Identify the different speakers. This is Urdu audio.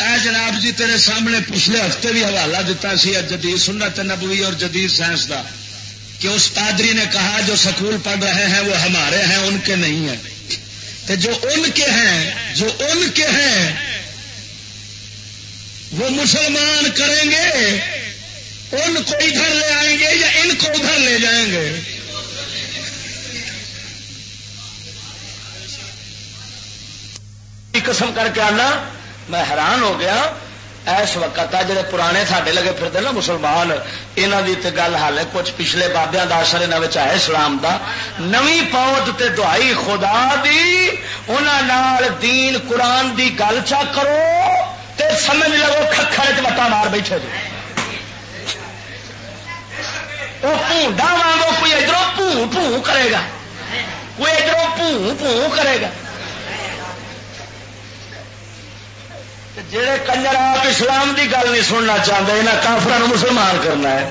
Speaker 1: اے جناب جی تیرے سامنے پچھلے ہفتے بھی حوالہ دیتا سی جدید سنت نبوی اور جدید سائنس کا کہ اس پادری نے کہا، جو سکول پڑھ رہے ہیں، وہ ہمارے ہیں، ان کے نہیں ہیں۔ تو جو ان کے ہیں، جو ان کے ہیں، وہ مسلمان کریں گے، ان کو ادھر لے آئیں گے یا ان کو ادھر لے جائیں گے؟ قسم کر کے آنا میں حیران ہو گیا۔ اس وقت آ جڑے پرانے ساڈے لگے پھرتے نا مسلمان یہاں کی تو گل حال کچھ پچھلے بابیا کا اثر یہاں ہے اسلام کا نوی پوت تے دعائی خدا دی انہوں دین قرآن دی گل چا کرو تے سمجھ لگو کھکھڑ وٹا مار بیٹھے جی وہ پونڈا وانگو کوئی ادھر پوں پوں کرے گا۔ کوئی ادھر پوں پوں کرے گا۔ جہے کنجر آپ اسلام دی گل نہیں سننا چاہتے یہاں کافران مسلمان کرنا ہے۔